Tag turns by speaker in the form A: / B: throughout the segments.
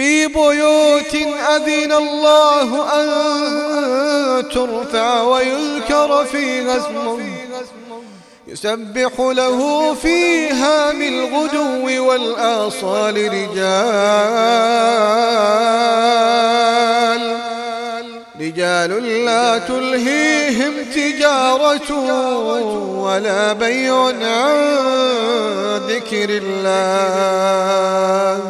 A: في بيوت أذن الله أن ترفع ويذكر فيها اسمه يسبح له فيها من الغدو والآصال رجال رجال لا تلهيهم تجارة ولا بيع عن ذكر الله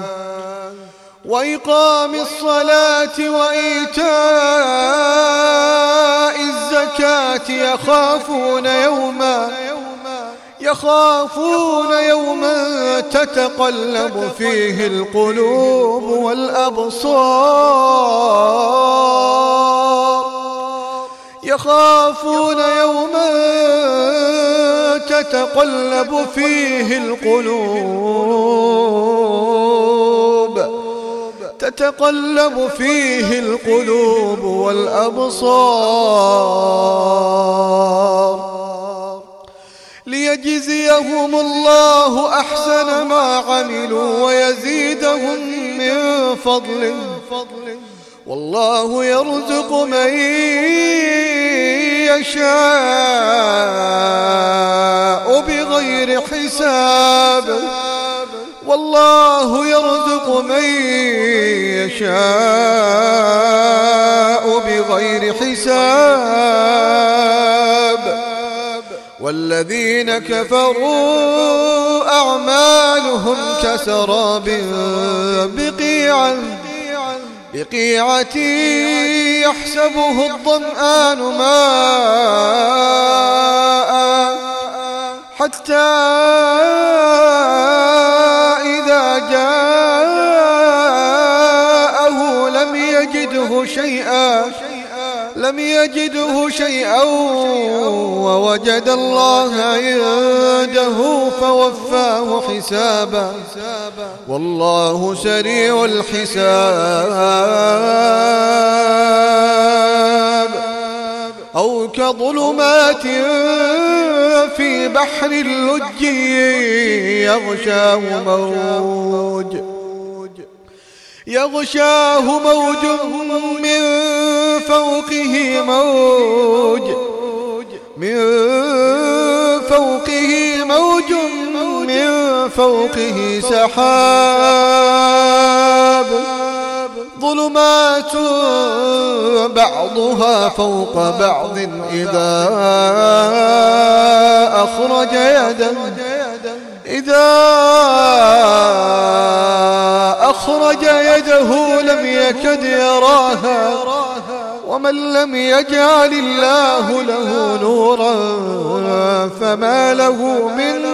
A: وإقام الصلاة وإيتاء الزكاة يخافون يوما يخافون يوما تتقلب فيه القلوب والأبصار يخافون يوما تتقلب فيه القلوب تتقلب فيه القلوب والأبصار ليجزيهم الله أحسن ما عملوا ويزيدهم من فضله والله يرزق من يشاء بغير حساب والله يرزق يشاء بغير حساب والذين كفروا أعمالهم كسراب بقيعا بقيعة يحسبه الظمآن ماء حتى شيئا لم يجده شيئا ووجد الله عنده فوفاه حسابا والله سريع الحساب أو كظلمات في بحر اللجي يغشاه موج يغشاه موج من فوقه موج من فوقه موج من فوقه سحاب ظلمات بعضها فوق بعض إذا أخرج يدا إذا وحده لم يكد يراها ومن لم يجعل الله له نورا فما له من